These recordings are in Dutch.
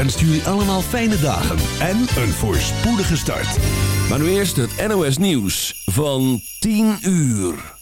Wenst jullie allemaal fijne dagen en een voorspoedige start. Maar nu eerst het NOS Nieuws van 10 uur.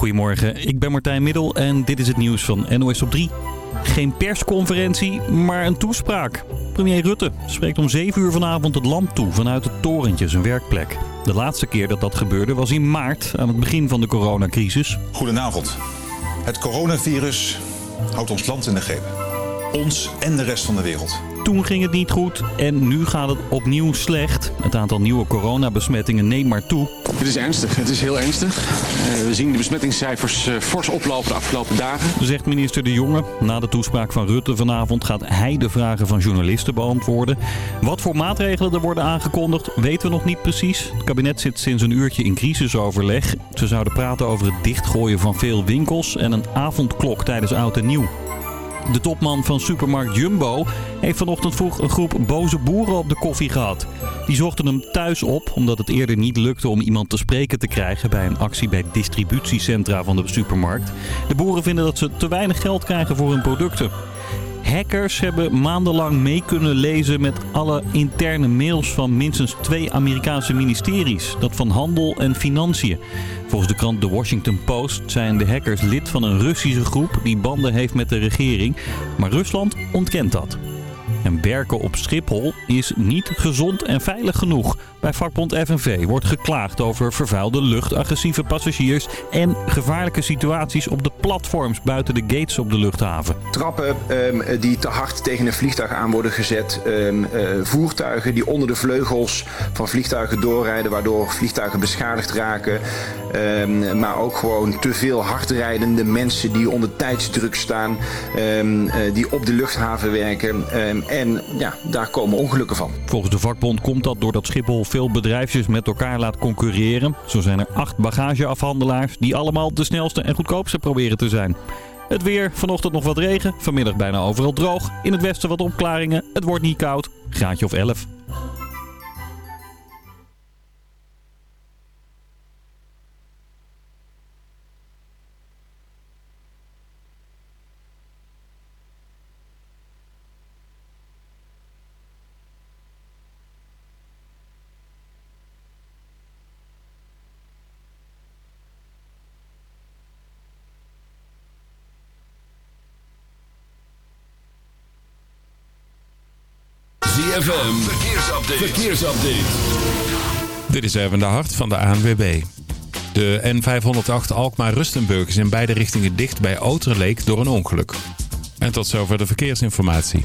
Goedemorgen, ik ben Martijn Middel en dit is het nieuws van NOS op 3. Geen persconferentie, maar een toespraak. Premier Rutte spreekt om 7 uur vanavond het land toe vanuit het torentje, zijn werkplek. De laatste keer dat dat gebeurde was in maart, aan het begin van de coronacrisis. Goedenavond. Het coronavirus houdt ons land in de greep. Ons en de rest van de wereld. Toen ging het niet goed en nu gaat het opnieuw slecht. Het aantal nieuwe coronabesmettingen neemt maar toe. Het is ernstig, het is heel ernstig. Uh, we zien de besmettingscijfers uh, fors oplopen de afgelopen dagen. Zegt minister De Jonge. Na de toespraak van Rutte vanavond gaat hij de vragen van journalisten beantwoorden. Wat voor maatregelen er worden aangekondigd weten we nog niet precies. Het kabinet zit sinds een uurtje in crisisoverleg. Ze zouden praten over het dichtgooien van veel winkels en een avondklok tijdens oud en nieuw. De topman van supermarkt Jumbo heeft vanochtend vroeg een groep boze boeren op de koffie gehad. Die zochten hem thuis op omdat het eerder niet lukte om iemand te spreken te krijgen bij een actie bij distributiecentra van de supermarkt. De boeren vinden dat ze te weinig geld krijgen voor hun producten. Hackers hebben maandenlang mee kunnen lezen met alle interne mails van minstens twee Amerikaanse ministeries. Dat van Handel en Financiën. Volgens de krant The Washington Post zijn de hackers lid van een Russische groep die banden heeft met de regering. Maar Rusland ontkent dat. En werken op Schiphol is niet gezond en veilig genoeg. Bij vakbond FNV wordt geklaagd over vervuilde lucht, agressieve passagiers en gevaarlijke situaties op de platforms buiten de gates op de luchthaven. Trappen um, die te hard tegen een vliegtuig aan worden gezet, um, uh, voertuigen die onder de vleugels van vliegtuigen doorrijden waardoor vliegtuigen beschadigd raken. Um, maar ook gewoon te veel hardrijdende mensen die onder tijdsdruk staan, uh, die op de luchthaven werken. en ja, daar komen ongelukken van. Volgens de vakbond komt dat doordat Schiphol veel bedrijfjes met elkaar laat concurreren. Zo zijn er acht bagageafhandelaars die allemaal de snelste en goedkoopste proberen te zijn. Het weer, vanochtend nog wat regen, vanmiddag bijna overal droog. In het westen wat opklaringen, het wordt niet koud, graadje of 11. ZFM, verkeersupdate. verkeersupdate. Dit is even de hart van de ANWB. De N508 Alkmaar-Rustenburg is in beide richtingen dicht bij Outerleek door een ongeluk. En tot zover de verkeersinformatie.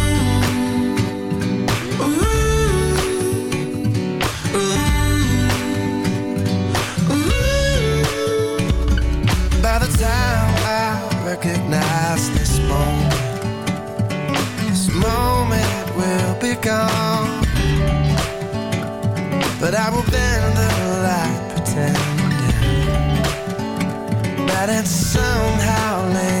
Recognize this moment, this moment will be gone. But I will bend the light, pretending that it somehow lingered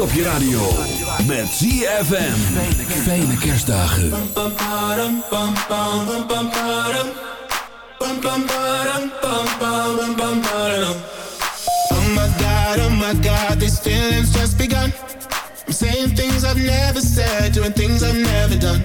Op je radio. Met ZFM. Fijne kerstdagen. Oh my god, oh my god, these feelings just begun. I'm saying things I've never said, doing things I've never done.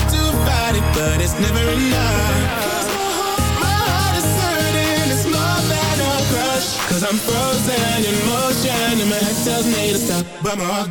'Cause my heart, is certain it's more than a crush I'm frozen in motion. The man tells me to stop. But my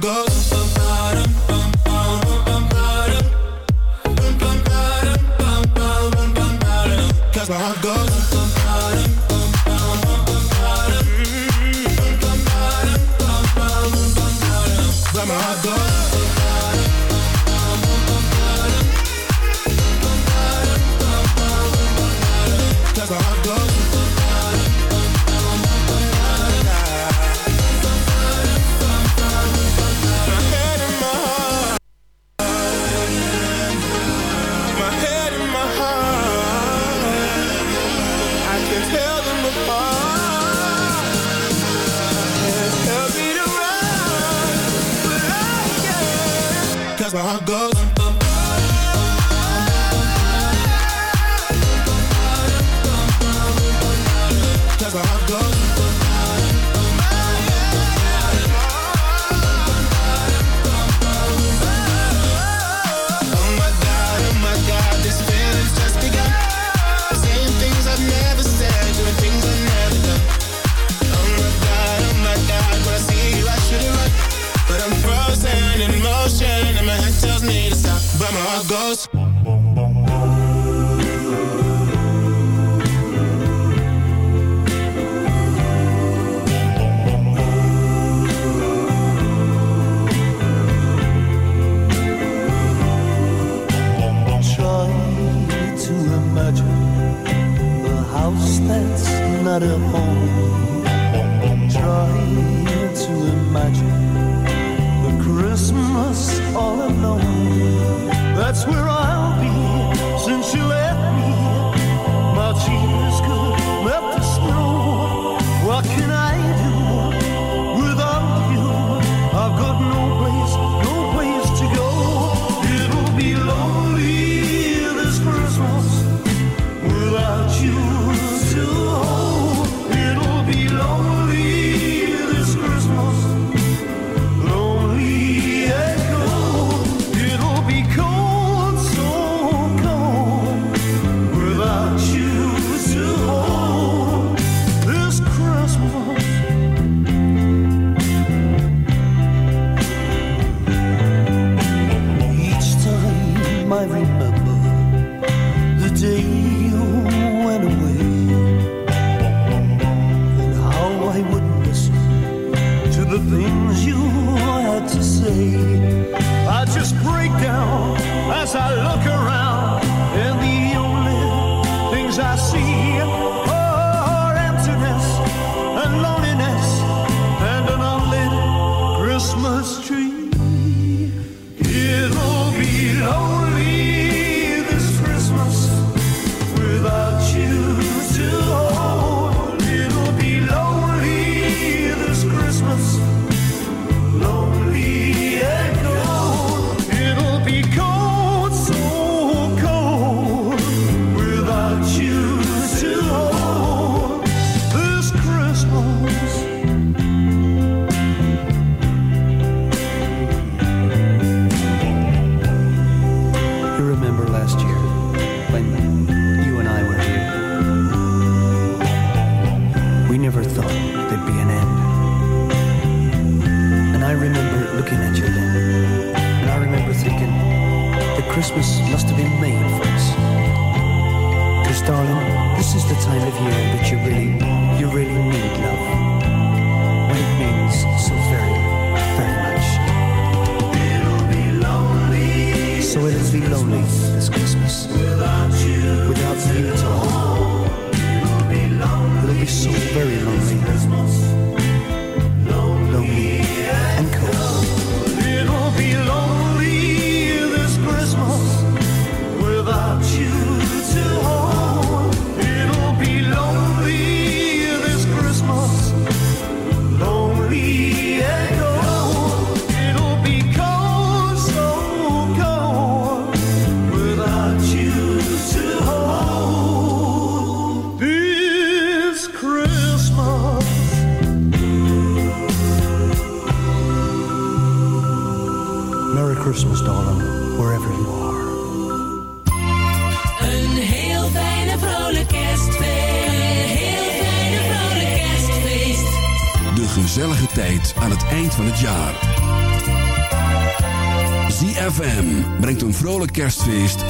Feest.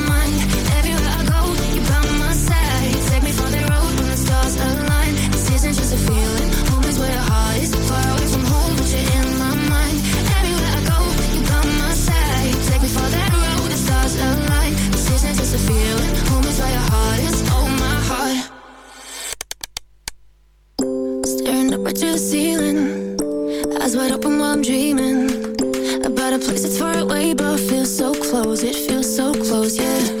it feels so close, yeah.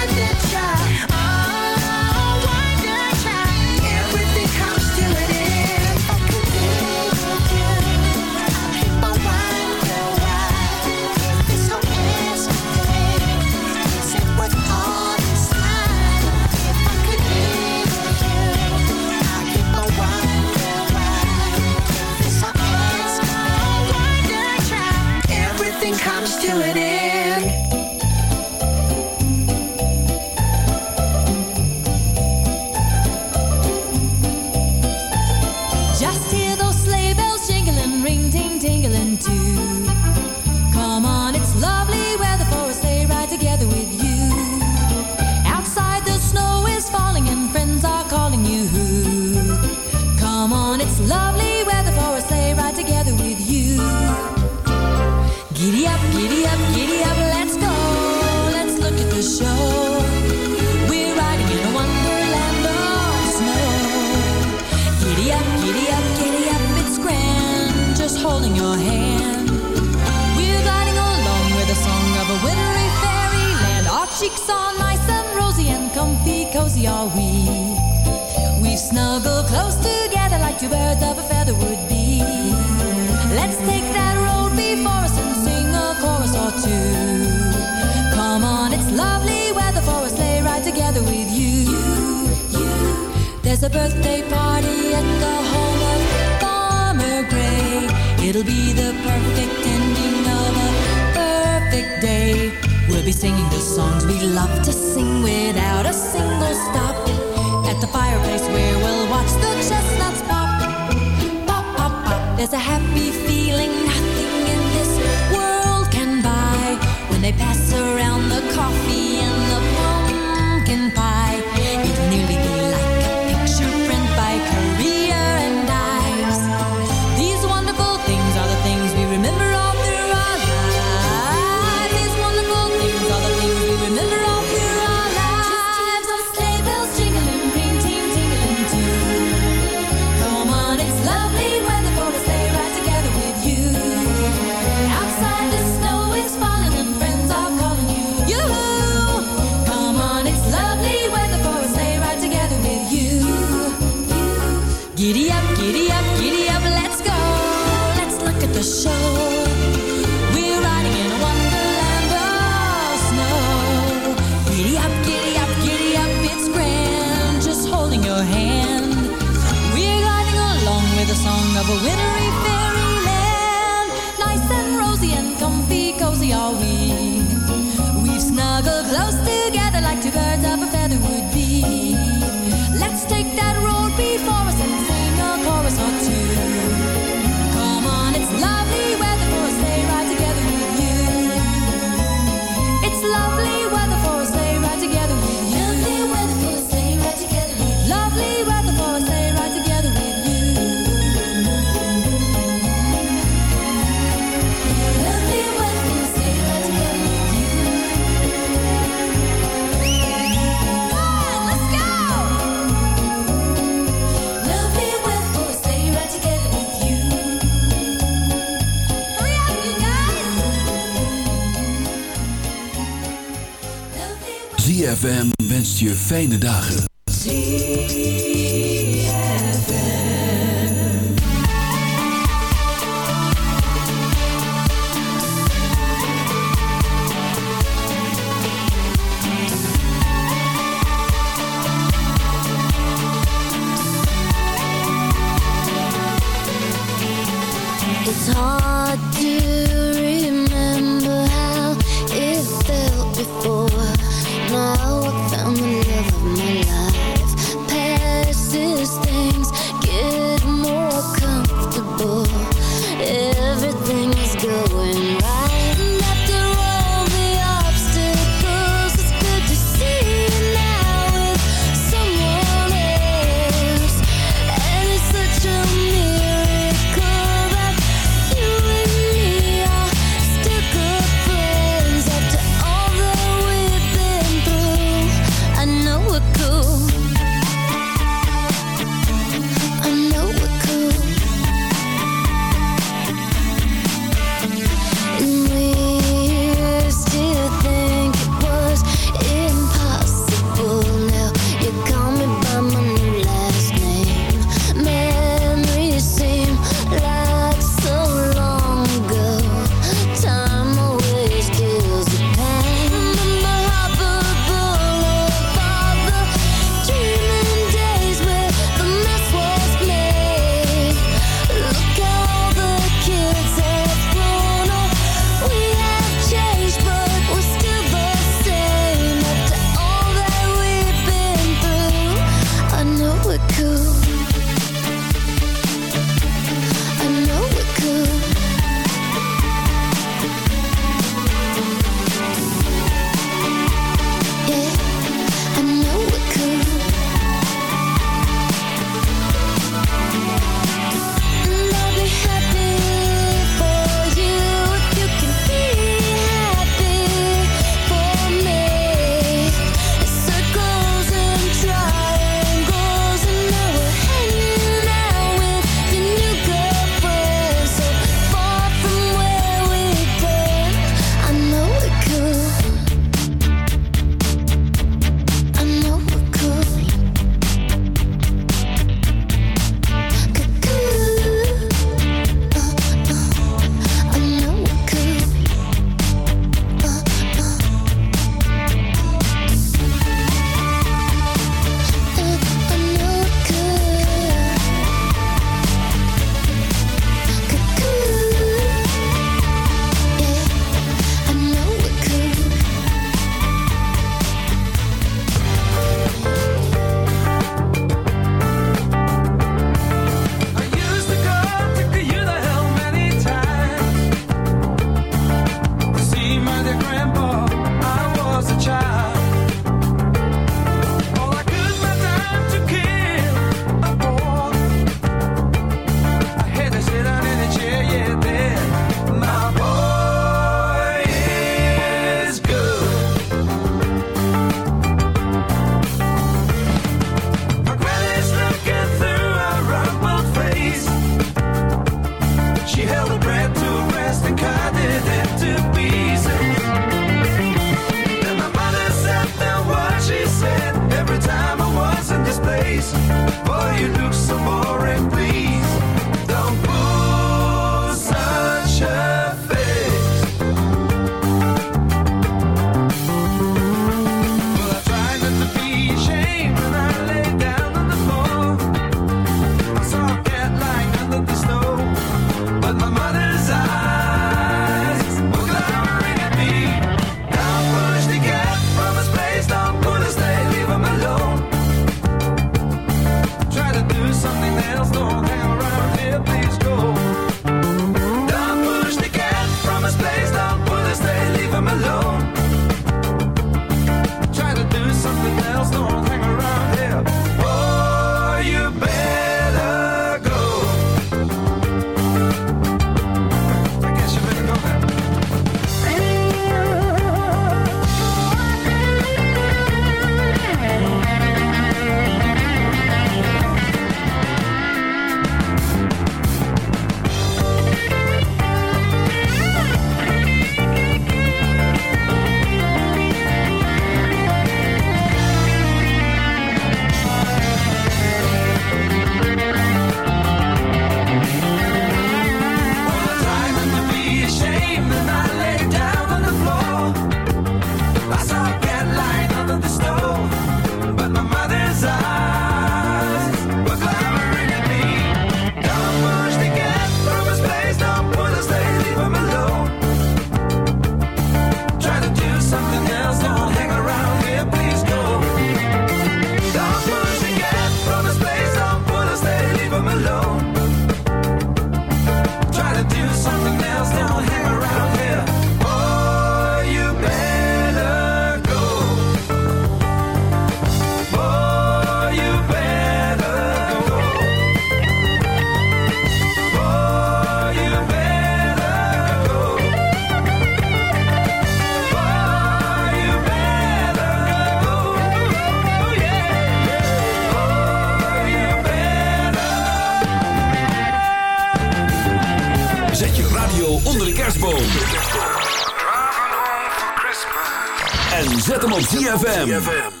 ZFM.